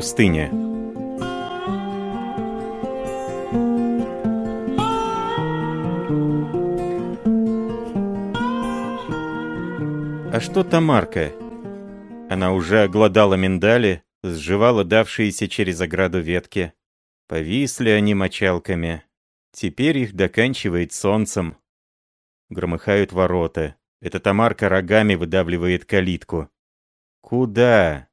пустыня. А что Тамарка? Она уже оглодала миндали, сживала давшиеся через ограду ветки. Повисли они мочалками. Теперь их доканчивает солнцем. Громыхают ворота. Эта Тамарка рогами выдавливает калитку. Куда?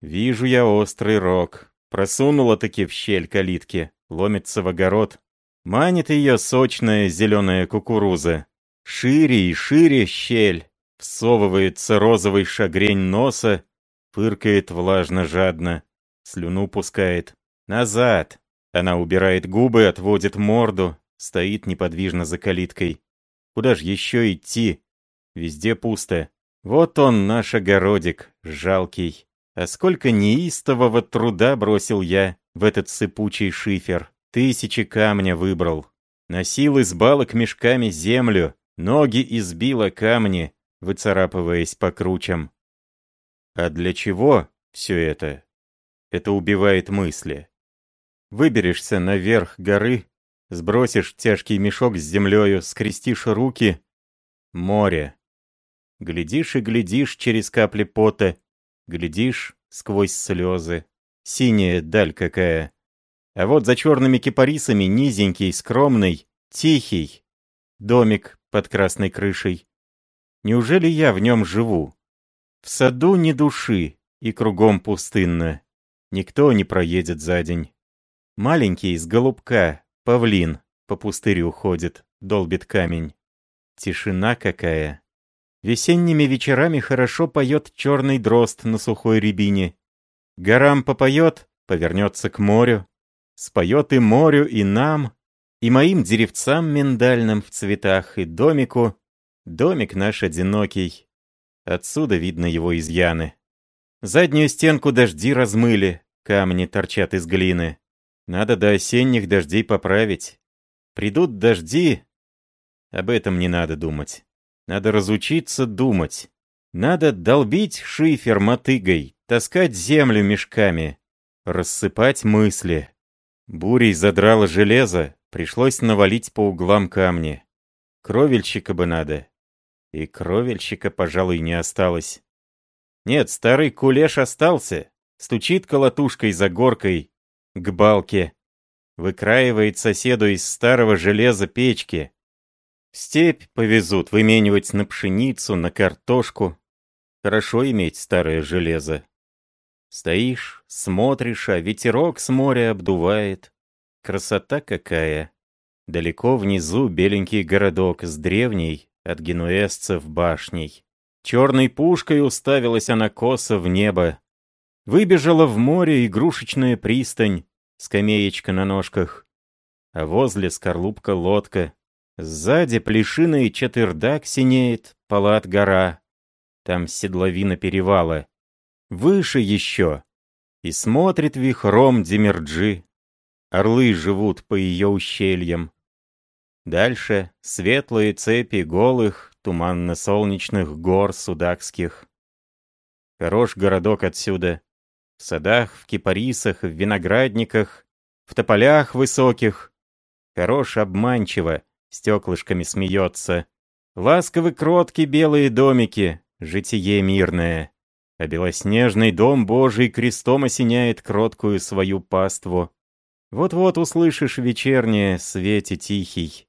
Вижу я острый рог. Просунула-таки в щель калитки. Ломится в огород. Манит ее сочная зеленая кукуруза. Шире и шире щель. Всовывается розовый шагрень носа, фыркает влажно-жадно, слюну пускает. Назад! Она убирает губы, отводит морду, стоит неподвижно за калиткой. Куда ж еще идти? Везде пусто. Вот он, наш огородик, жалкий. А сколько неистового труда бросил я в этот сыпучий шифер. Тысячи камня выбрал. Носил из балок мешками землю, ноги избила камни, выцарапываясь по кручам. А для чего все это? Это убивает мысли. Выберешься наверх горы, сбросишь тяжкий мешок с землею, скрестишь руки. Море. Глядишь и глядишь через капли пота, глядишь сквозь слезы. Синяя даль какая. А вот за черными кипарисами низенький, скромный, тихий. Домик под красной крышей. Неужели я в нем живу? В саду ни души, и кругом пустынно. Никто не проедет за день. Маленький из голубка, павлин, по пустырю ходит, долбит камень. Тишина какая. Весенними вечерами хорошо поет черный дрозд на сухой рябине. Горам попоет, повернется к морю. Споет и морю, и нам, и моим деревцам миндальным в цветах, и домику, Домик наш одинокий. Отсюда видно его изъяны. Заднюю стенку дожди размыли, камни торчат из глины. Надо до осенних дождей поправить. Придут дожди. Об этом не надо думать. Надо разучиться думать. Надо долбить шифер мотыгой, таскать землю мешками, рассыпать мысли. Бурей задрало железо, пришлось навалить по углам камни. Кровельщика бы надо, и кровельщика, пожалуй, не осталось. Нет, старый кулеш остался. Стучит колотушкой за горкой к балке. Выкраивает соседу из старого железа печки. Степь повезут выменивать на пшеницу, на картошку. Хорошо иметь старое железо. Стоишь, смотришь, а ветерок с моря обдувает. Красота какая! Далеко внизу беленький городок с древней, от генуэзцев башней. Черной пушкой уставилась она косо в небо. Выбежала в море игрушечная пристань, скамеечка на ножках. А возле скорлупка Сзади плешиный четырдак синеет, палат гора. Там седловина перевала. Выше еще. И смотрит вихром Демерджи. Орлы живут по ее ущельям. Дальше светлые цепи голых, туманно-солнечных гор судакских. Хорош городок отсюда. В садах, в кипарисах, в виноградниках, в тополях высоких. Хорош обманчиво, стеклышками смеется. Ласковы кротки белые домики, житие мирное. А белоснежный дом Божий крестом осеняет кроткую свою паству. Вот-вот услышишь вечернее свете тихий.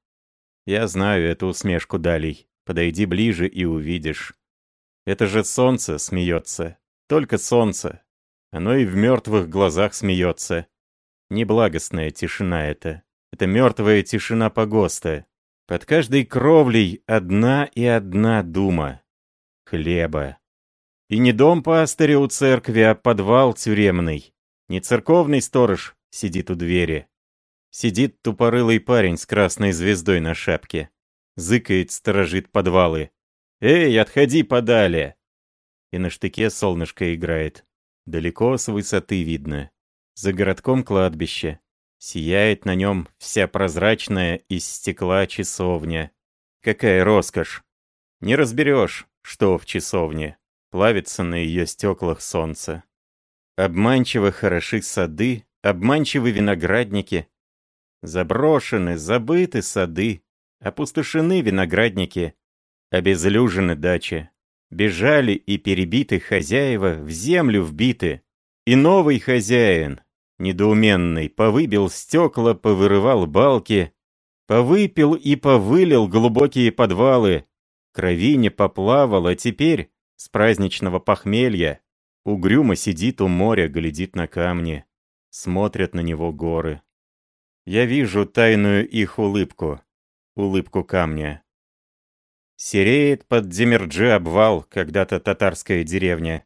Я знаю эту усмешку далей. Подойди ближе и увидишь. Это же солнце смеется. Только солнце. Оно и в мертвых глазах смеется. Неблагостная тишина это. Это мертвая тишина погоста. Под каждой кровлей одна и одна дума. Хлеба. И не дом пастыря у церкви, а подвал тюремный. Не церковный сторож сидит у двери, Сидит тупорылый парень с красной звездой на шапке. Зыкает, сторожит подвалы. «Эй, отходи подали!» И на штыке солнышко играет. Далеко с высоты видно. За городком кладбище. Сияет на нем вся прозрачная из стекла часовня. Какая роскошь! Не разберешь, что в часовне. Плавится на ее стеклах солнце. Обманчиво хороши сады, обманчивы виноградники. Заброшены, забыты сады, опустошены виноградники, обезлюжены дачи. Бежали и перебиты хозяева, в землю вбиты. И новый хозяин, недоуменный, повыбил стекла, повырывал балки, повыпил и повылил глубокие подвалы, кровине поплавал, а теперь, с праздничного похмелья, угрюмо сидит у моря, глядит на камни, смотрят на него горы. Я вижу тайную их улыбку, улыбку камня. Сереет под Демерджи обвал, когда-то татарская деревня.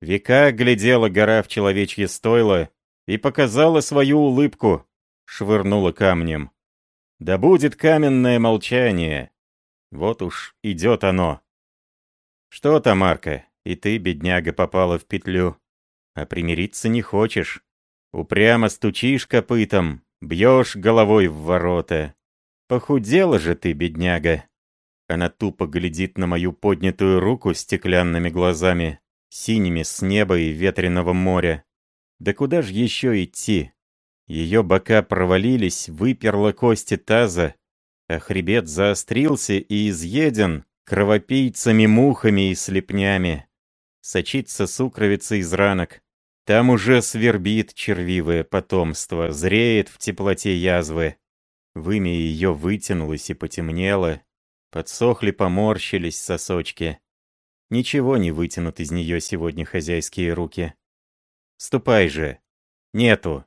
Века глядела гора в человечье стойло и показала свою улыбку, швырнула камнем. Да будет каменное молчание. Вот уж идет оно. Что, Тамарка, и ты, бедняга, попала в петлю. А примириться не хочешь. Упрямо стучишь копытом, бьешь головой в ворота. Похудела же ты, бедняга. Она тупо глядит на мою поднятую руку стеклянными глазами, синими с неба и ветреного моря. Да куда ж еще идти? Ее бока провалились, выперла кости таза, а хребет заострился и изъеден кровопийцами-мухами и слепнями. Сочится сукровица из ранок. Там уже свербит червивое потомство, зреет в теплоте язвы. Вымя ее вытянулось и потемнело, Подсохли, поморщились сосочки. Ничего не вытянут из нее сегодня хозяйские руки. Ступай же. Нету.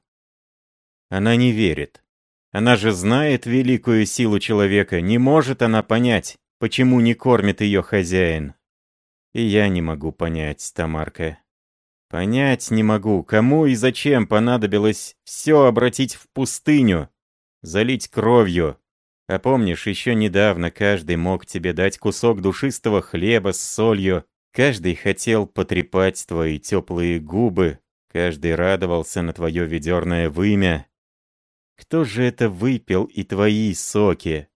Она не верит. Она же знает великую силу человека. Не может она понять, почему не кормит ее хозяин. И я не могу понять, Тамарка. Понять не могу, кому и зачем понадобилось все обратить в пустыню, залить кровью, а помнишь, еще недавно каждый мог тебе дать кусок душистого хлеба с солью, каждый хотел потрепать твои теплые губы, каждый радовался на твое ведерное вымя. Кто же это выпил и твои соки?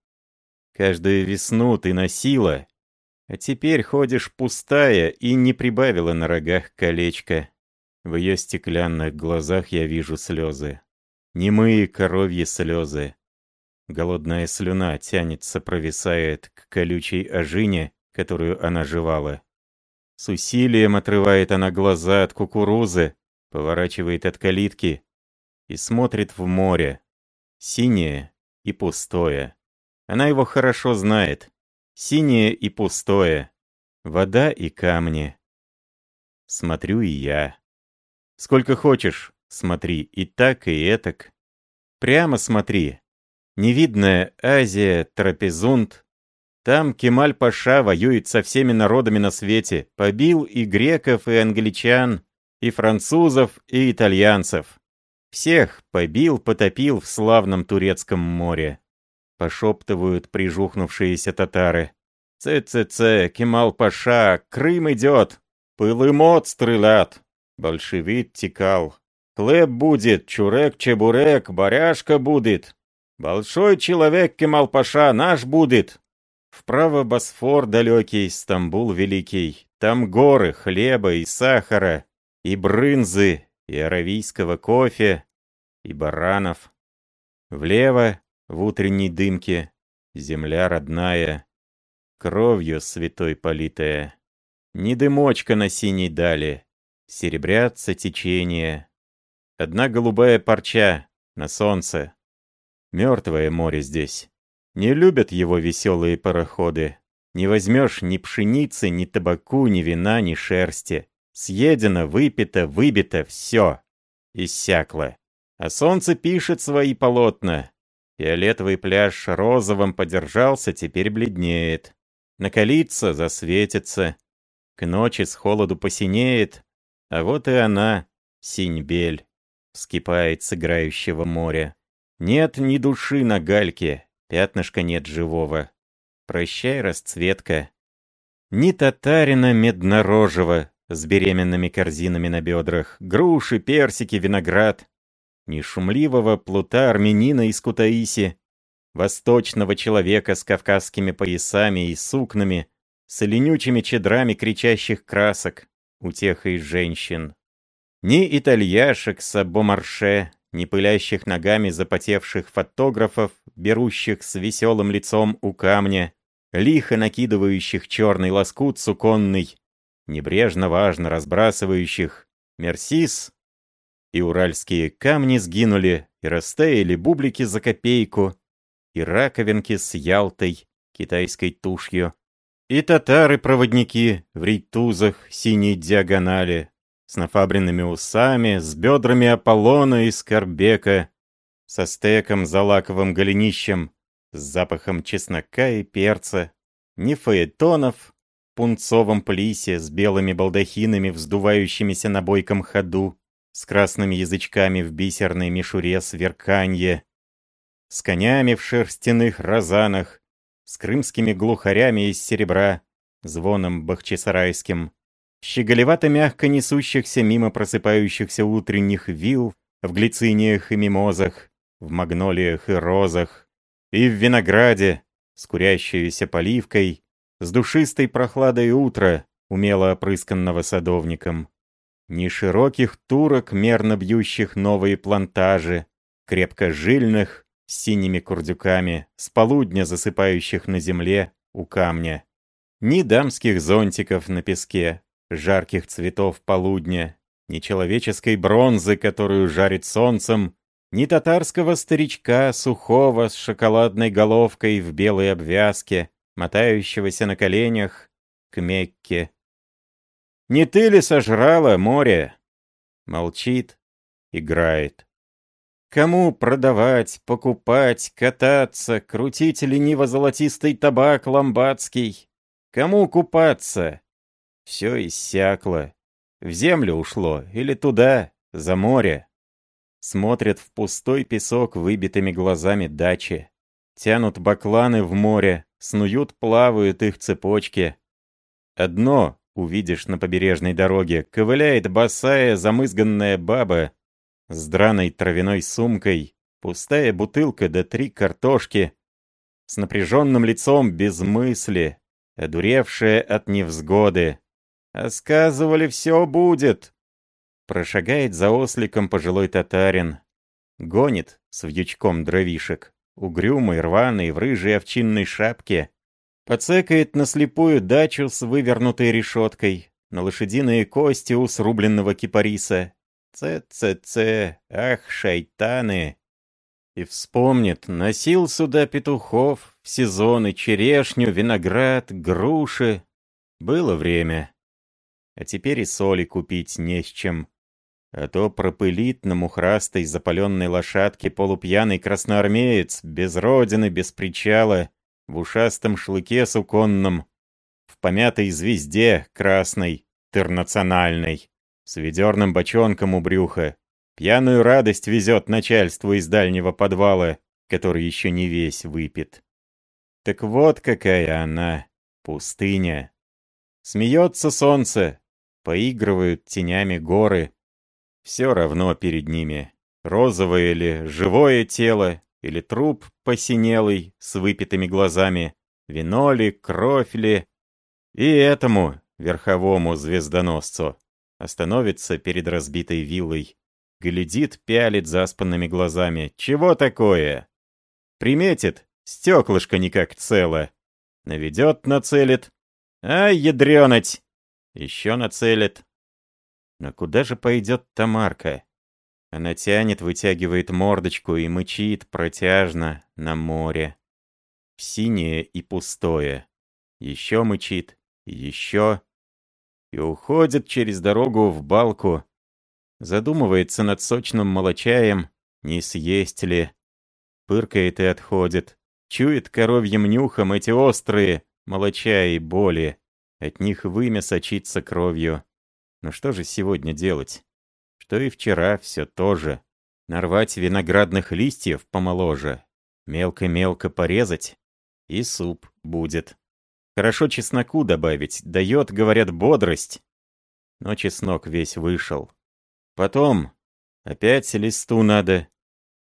Каждую весну ты носила, а теперь ходишь пустая и не прибавила на рогах колечко. В ее стеклянных глазах я вижу слезы. Немые коровьи слезы. Голодная слюна тянется, провисает к колючей ожине, которую она жевала. С усилием отрывает она глаза от кукурузы, поворачивает от калитки и смотрит в море. Синее и пустое. Она его хорошо знает. Синее и пустое. Вода и камни. Смотрю и я. Сколько хочешь, смотри, и так, и этак. Прямо смотри, Невидная Азия, Трапезунд. Там Кемаль-Паша воюет со всеми народами на свете, побил и греков, и англичан, и французов, и итальянцев. Всех побил, потопил в славном турецком море. Пошептывают прижухнувшиеся татары. «Ц-ц-ц, Кемал-Паша, Крым идет! Пылымот стрелят!» Большевит текал. «Хлеб будет, чурек-чебурек, баряшка будет!» Большой человек Кемал-Паша наш будет. Вправо Босфор далекий, Стамбул великий. Там горы хлеба и сахара, и брынзы, и аравийского кофе, и баранов. Влево, в утренней дымке, земля родная, кровью святой политая. Не дымочка на синей дали, серебрятся течения. Одна голубая парча на солнце, Мертвое море здесь. Не любят его веселые пароходы. Не возьмешь ни пшеницы, ни табаку, ни вина, ни шерсти. Съедено, выпито, выбито, все. Иссякло. А солнце пишет свои полотна. Фиолетовый пляж розовым подержался, теперь бледнеет. Накалится, засветится. К ночи с холоду посинеет. А вот и она, синь-бель, вскипает с играющего моря. Нет ни души на гальке, пятнышка нет живого. Прощай, расцветка. Ни татарина меднорожего с беременными корзинами на бедрах, груши, персики, виноград. Ни шумливого плута армянина из Кутаиси, восточного человека с кавказскими поясами и сукнами, с ленючими чедрами кричащих красок, утехой женщин. Ни итальяшек с абомарше, ни пылящих ногами запотевших фотографов, берущих с веселым лицом у камня, лихо накидывающих черный лоскут суконный, небрежно важно разбрасывающих «Мерсис», и уральские камни сгинули, и растаяли бублики за копейку, и раковинки с Ялтой, китайской тушью, и татары-проводники в рейтузах синей диагонали, с нафабренными усами, с бедрами Аполлона и Скорбека, со стеком за лаковым голенищем, с запахом чеснока и перца, не фаэтонов, пунцовом плисе с белыми балдахинами, вздувающимися на бойком ходу, с красными язычками в бисерной мишуре сверканье, с конями в шерстяных розанах, с крымскими глухарями из серебра, звоном бахчисарайским, щеголевато-мягко несущихся мимо просыпающихся утренних вил в глициниях и мимозах, в магнолиях и розах, и в винограде, с курящейся поливкой, с душистой прохладой утра, умело опрысканного садовником. Ни широких турок, мерно бьющих новые плантажи, крепко жильных, с синими курдюками, с полудня засыпающих на земле у камня. Ни дамских зонтиков на песке, жарких цветов полудня, ни человеческой бронзы, которую жарит солнцем, ни татарского старичка, сухого, с шоколадной головкой в белой обвязке, мотающегося на коленях к Мекке. «Не ты ли сожрала море?» Молчит, играет. Кому продавать, покупать, кататься, крутить лениво-золотистый табак ламбадский? Кому купаться? Все иссякло. В землю ушло или туда, за море. Смотрят в пустой песок выбитыми глазами дачи. Тянут бакланы в море, снуют, плавают их цепочки. Одно, увидишь на побережной дороге, ковыляет босая замызганная баба с драной травяной сумкой, пустая бутылка да три картошки, с напряженным лицом без мысли, одуревшая от невзгоды. А сказывали, все будет. Прошагает за осликом пожилой татарин. Гонит с вьючком дровишек угрюмый, рваный, в рыжей овчинной шапке, подсекает на слепую дачу с вывернутой решеткой, на лошадиные кости у срубленного кипариса. Ц-ц-ц, ах, шайтаны! И вспомнит, носил сюда петухов, в сезоны черешню, виноград, груши. Было время. А теперь и соли купить не с чем а то пропылит на мухрастой запаленной лошадке полупьяный красноармеец, без родины, без причала, в ушастом шлыке суконном, в помятой звезде красной, тернациональной, с ведерным бочонком у брюха. Пьяную радость везет начальству из дальнего подвала, который еще не весь выпит. Так вот какая она, пустыня. Смеется солнце, поигрывают тенями горы, все равно перед ними. Розовое ли, живое тело, или труп посинелый, с выпитыми глазами, вино ли, кровь ли. И этому, верховому звездоносцу, остановится перед разбитой виллой. Глядит, пялит заспанными глазами. Чего такое? Приметит, стеклышко никак цело. Наведет, нацелит. Ай, ядренать! Еще нацелит. Но куда же пойдет Тамарка? Она тянет, вытягивает мордочку и мычит протяжно на море. В синее и пустое. Еще мычит, еще. И уходит через дорогу в балку. Задумывается над сочным молочаем, не съесть ли. Пыркает и отходит. Чует коровьим нюхом эти острые молоча и боли. От них вымя сочится кровью. Но что же сегодня делать? Что и вчера все то же. Нарвать виноградных листьев помоложе, мелко-мелко порезать, и суп будет. Хорошо чесноку добавить, дает, говорят, бодрость. Но чеснок весь вышел. Потом опять листу надо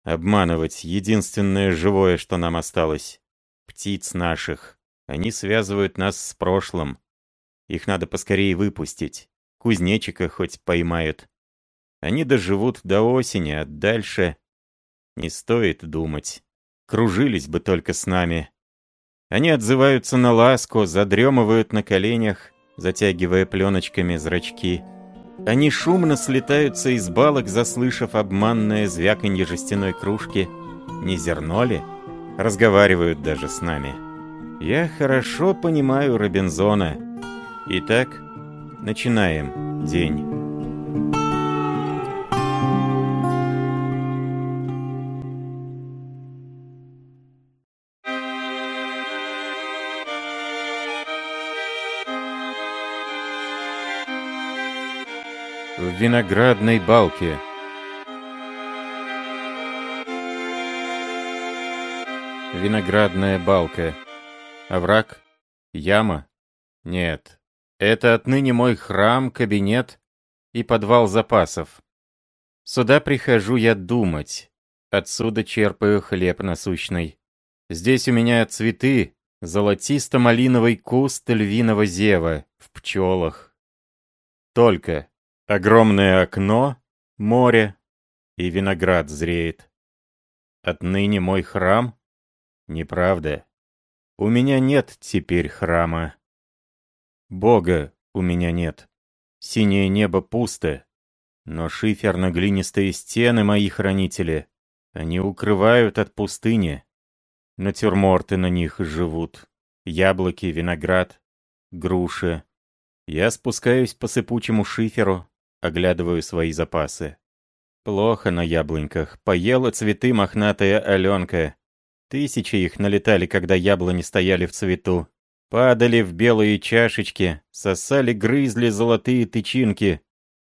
обманывать единственное живое, что нам осталось. Птиц наших. Они связывают нас с прошлым. Их надо поскорее выпустить. Кузнечика хоть поймают. Они доживут до осени, а дальше не стоит думать. Кружились бы только с нами. Они отзываются на ласку, задремывают на коленях, затягивая пленочками зрачки. Они шумно слетаются из балок, заслышав обманное звяканье жестяной кружки. Не зерно ли? Разговаривают даже с нами. Я хорошо понимаю Робинзона. Итак, начинаем день. В виноградной балке Виноградная балка. Овраг? Яма? Нет. Это отныне мой храм, кабинет и подвал запасов. Сюда прихожу я думать. Отсюда черпаю хлеб насущный. Здесь у меня цветы, золотисто-малиновый куст львиного зева в пчелах. Только огромное окно, море и виноград зреет. Отныне мой храм Неправда. У меня нет теперь храма. Бога у меня нет. Синее небо пусто. Но шиферно-глинистые стены мои хранители. Они укрывают от пустыни. Натюрморты на них живут. Яблоки, виноград, груши. Я спускаюсь по сыпучему шиферу, оглядываю свои запасы. Плохо на яблоньках. Поела цветы мохнатая Аленка. Тысячи их налетали, когда яблони стояли в цвету. Падали в белые чашечки, сосали, грызли золотые тычинки.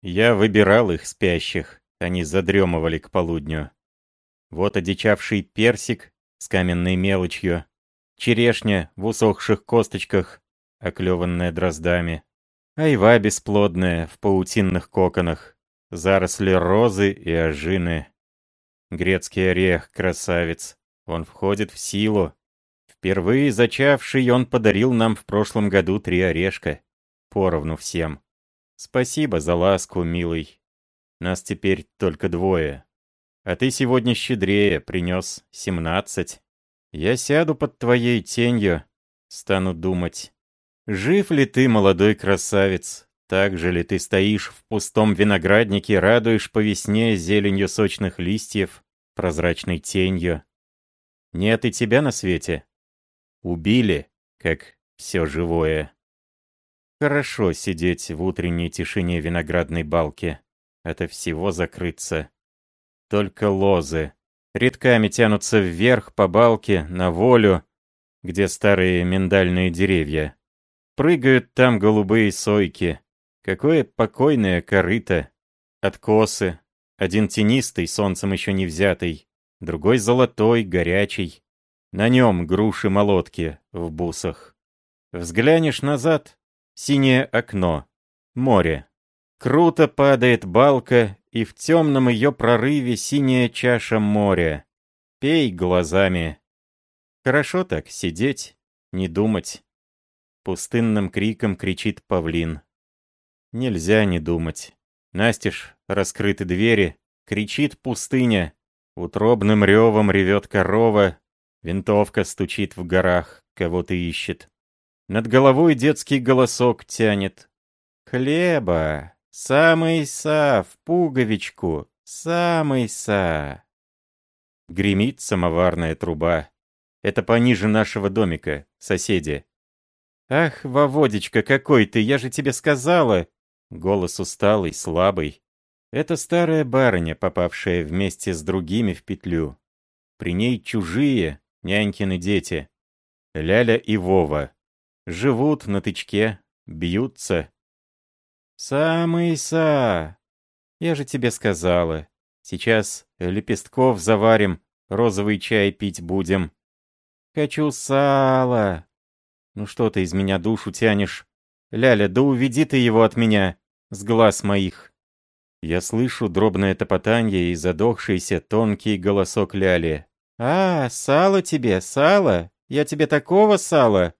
Я выбирал их спящих, они задремывали к полудню. Вот одичавший персик с каменной мелочью, черешня в усохших косточках, оклеванная дроздами, айва бесплодная в паутинных коконах, заросли розы и ожины. Грецкий орех, красавец, он входит в силу. Впервые зачавший он подарил нам в прошлом году три орешка. Поровну всем. Спасибо за ласку, милый. Нас теперь только двое. А ты сегодня щедрее, принес семнадцать. Я сяду под твоей тенью, стану думать. Жив ли ты, молодой красавец? Так же ли ты стоишь в пустом винограднике, радуешь по весне зеленью сочных листьев, прозрачной тенью? Нет и тебя на свете. Убили, как все живое. Хорошо сидеть в утренней тишине виноградной балки. Это всего закрыться. Только лозы. Редками тянутся вверх по балке, на волю, где старые миндальные деревья. Прыгают там голубые сойки. Какое покойное корыто. Откосы. Один тенистый, солнцем еще не взятый другой золотой, горячий. На нем груши-молотки в бусах. Взглянешь назад — синее окно, море. Круто падает балка, и в темном ее прорыве синяя чаша моря. Пей глазами. Хорошо так сидеть, не думать. Пустынным криком кричит павлин. Нельзя не думать. Настежь раскрыты двери, кричит пустыня. Утробным ревом ревет корова, винтовка стучит в горах, кого-то ищет. Над головой детский голосок тянет. «Хлеба! Самый са в пуговичку! Самый са!» Гремит самоварная труба. Это пониже нашего домика, соседи. «Ах, Воводечка, какой ты, я же тебе сказала!» Голос усталый, слабый. Это старая барыня, попавшая вместе с другими в петлю. При ней чужие, нянькины дети. Ляля и Вова. Живут на тычке, бьются. «Самый са! Я же тебе сказала. Сейчас лепестков заварим, розовый чай пить будем. Хочу сала. Ну что ты из меня душу тянешь? Ляля, да уведи ты его от меня, с глаз моих. Я слышу дробное топотанье и задохшийся тонкий голосок Ляли. «А, сало тебе, сало! Я тебе такого сала!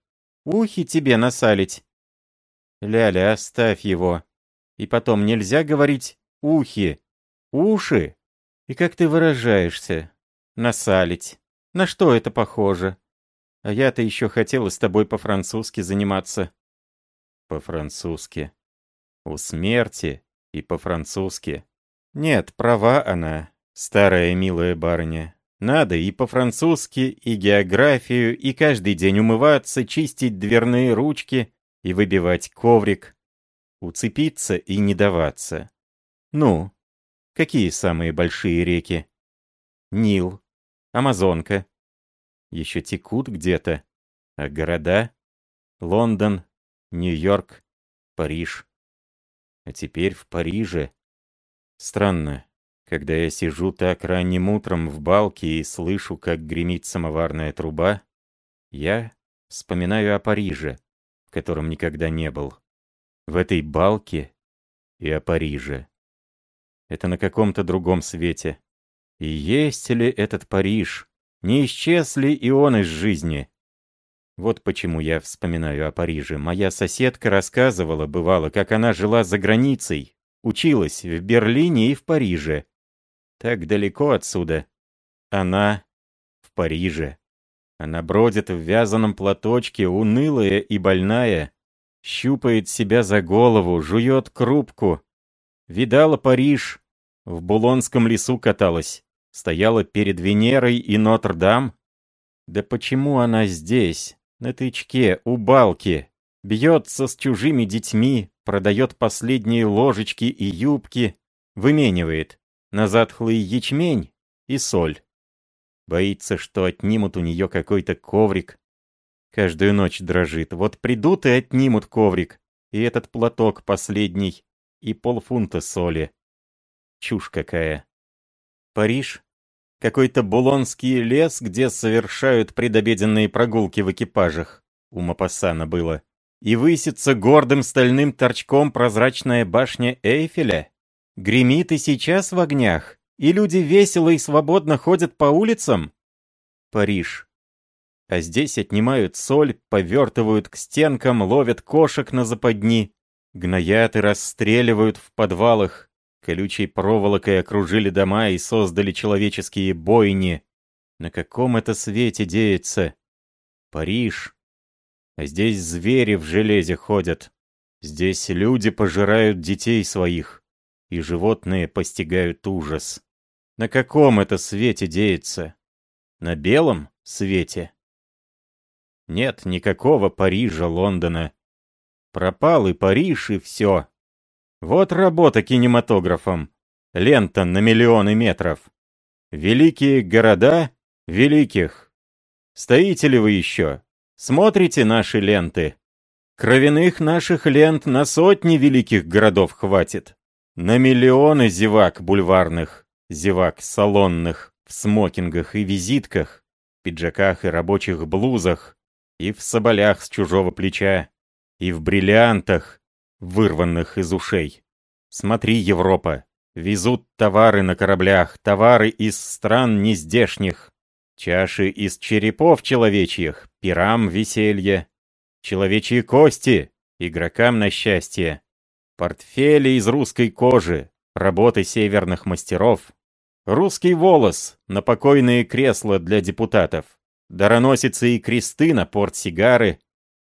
Ухи тебе насалить!» «Ляля, оставь его. И потом, нельзя говорить «ухи». Уши? И как ты выражаешься? Насалить. На что это похоже? А я-то еще хотела с тобой по-французски заниматься. По-французски. У смерти и по-французски. Нет, права она, старая милая барыня. Надо и по-французски, и географию, и каждый день умываться, чистить дверные ручки и выбивать коврик. Уцепиться и не даваться. Ну, какие самые большие реки? Нил, Амазонка. Еще текут где-то. А города? Лондон, Нью-Йорк, Париж. А теперь в Париже. Странно, когда я сижу так ранним утром в балке и слышу, как гремит самоварная труба, я вспоминаю о Париже, в котором никогда не был. В этой балке и о Париже. Это на каком-то другом свете. И есть ли этот Париж? Не исчез ли и он из жизни? Вот почему я вспоминаю о Париже. Моя соседка рассказывала, бывало, как она жила за границей, училась в Берлине и в Париже. Так далеко отсюда. Она в Париже. Она бродит в вязаном платочке, унылая и больная, щупает себя за голову, жует крупку. Видала Париж, в Булонском лесу каталась, стояла перед Венерой и Нотр-Дам. Да почему она здесь? на тычке, у балки, бьется с чужими детьми, продает последние ложечки и юбки, выменивает на затхлый ячмень и соль. Боится, что отнимут у нее какой-то коврик. Каждую ночь дрожит. Вот придут и отнимут коврик, и этот платок последний, и полфунта соли. Чушь какая. Париж какой-то булонский лес, где совершают предобеденные прогулки в экипажах. У Мапассана было. И высится гордым стальным торчком прозрачная башня Эйфеля. Гремит и сейчас в огнях. И люди весело и свободно ходят по улицам. Париж. А здесь отнимают соль, повертывают к стенкам, ловят кошек на западни, гноят и расстреливают в подвалах, Колючей проволокой окружили дома и создали человеческие бойни. На каком это свете деется? Париж. А здесь звери в железе ходят. Здесь люди пожирают детей своих, и животные постигают ужас. На каком это свете деется? На белом свете? Нет никакого Парижа, Лондона. Пропал и Париж, и все. Вот работа кинематографом. Лента на миллионы метров. Великие города великих. Стоите ли вы еще? Смотрите наши ленты? Кровяных наших лент на сотни великих городов хватит. На миллионы зевак бульварных, зевак салонных, в смокингах и визитках, пиджаках и рабочих блузах, и в соболях с чужого плеча, и в бриллиантах, вырванных из ушей. Смотри, Европа, везут товары на кораблях, товары из стран нездешних, чаши из черепов человечьих, пирам веселье, человечьи кости, игрокам на счастье, портфели из русской кожи, работы северных мастеров, русский волос на покойные кресла для депутатов, дароносицы и кресты на портсигары,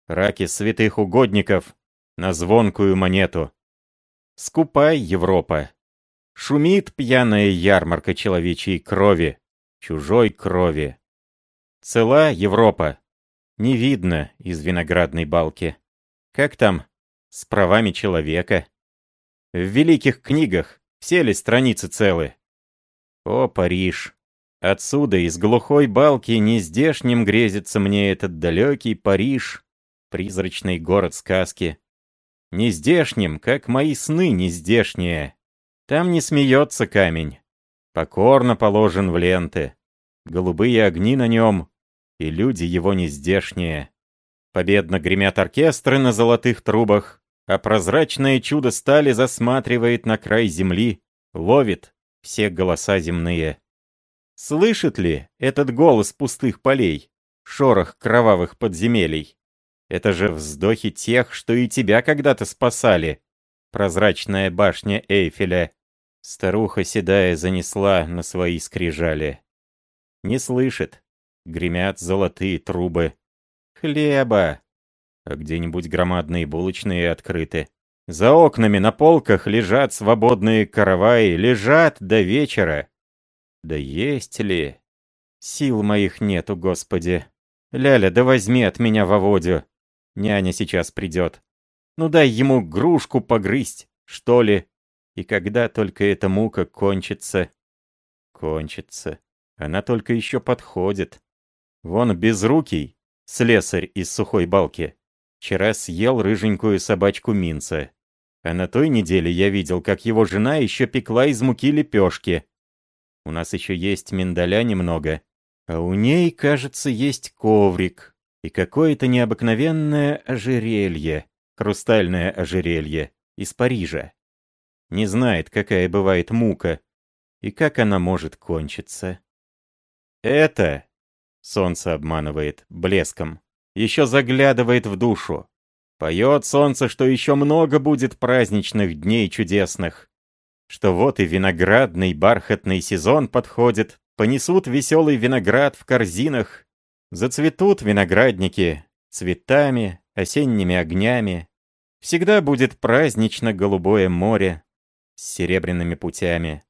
раки святых угодников, на звонкую монету. Скупай, Европа. Шумит пьяная ярмарка человечьей крови, чужой крови. Цела Европа. Не видно из виноградной балки. Как там с правами человека? В великих книгах все ли страницы целы? О, Париж! Отсюда, из глухой балки, нездешним грезится мне этот далекий Париж, призрачный город сказки. Нездешним, как мои сны нездешние. Там не смеется камень. Покорно положен в ленты. Голубые огни на нем, и люди его нездешние. Победно гремят оркестры на золотых трубах, а прозрачное чудо стали засматривает на край земли, ловит все голоса земные. Слышит ли этот голос пустых полей, шорох кровавых подземелий? Это же вздохи тех, что и тебя когда-то спасали. Прозрачная башня Эйфеля. Старуха седая занесла на свои скрижали. Не слышит. Гремят золотые трубы. Хлеба! А где-нибудь громадные булочные открыты. За окнами на полках лежат свободные караваи, лежат до вечера. Да есть ли? Сил моих нету, Господи. Ляля, да возьми от меня Володю. Няня сейчас придет. Ну дай ему грушку погрызть, что ли. И когда только эта мука кончится? Кончится. Она только еще подходит. Вон безрукий, слесарь из сухой балки, вчера съел рыженькую собачку Минца. А на той неделе я видел, как его жена еще пекла из муки лепешки. У нас еще есть миндаля немного, а у ней, кажется, есть коврик и какое-то необыкновенное ожерелье, хрустальное ожерелье из Парижа. Не знает, какая бывает мука и как она может кончиться. Это, солнце обманывает блеском, еще заглядывает в душу. Поет солнце, что еще много будет праздничных дней чудесных, что вот и виноградный бархатный сезон подходит, Понесут веселый виноград в корзинах, Зацветут виноградники цветами, осенними огнями. Всегда будет празднично-голубое море с серебряными путями.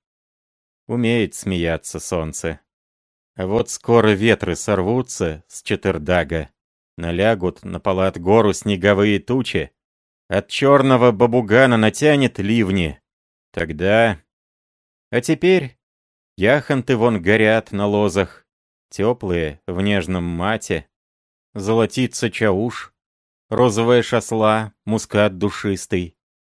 Умеет смеяться солнце. Вот скоро ветры сорвутся с четырдага, налягут на палат гору снеговые тучи, от черного бабугана натянет ливни. Тогда... А теперь Яхонты вон горят на лозах, теплые, в нежном мате. Золотится чауш, розовая шосла, мускат душистый.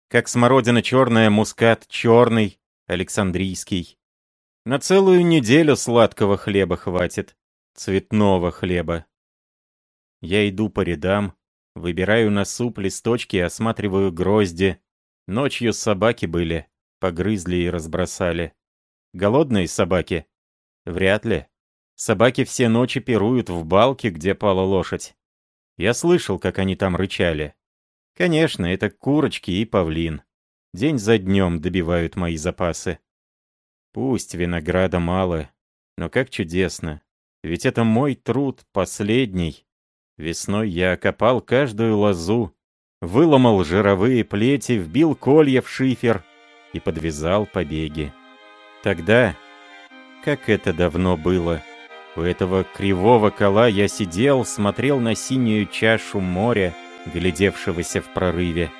Как смородина черная, мускат черный, Александрийский. На целую неделю сладкого хлеба хватит, цветного хлеба. Я иду по рядам, выбираю на суп листочки, осматриваю грозди. Ночью собаки были, погрызли и разбросали. Голодные собаки? Вряд ли. Собаки все ночи пируют в балке, где пала лошадь. Я слышал, как они там рычали. Конечно, это курочки и павлин. День за днем добивают мои запасы. Пусть винограда мало, но как чудесно. Ведь это мой труд, последний. Весной я окопал каждую лозу, выломал жировые плети, вбил колья в шифер и подвязал побеги. Тогда, как это давно было, у этого кривого кола я сидел, смотрел на синюю чашу моря, глядевшегося в прорыве.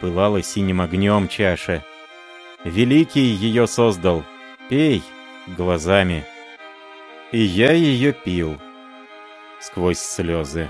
Пылала синим огнем чаша. Великий ее создал. Пей глазами. И я ее пил сквозь слезы.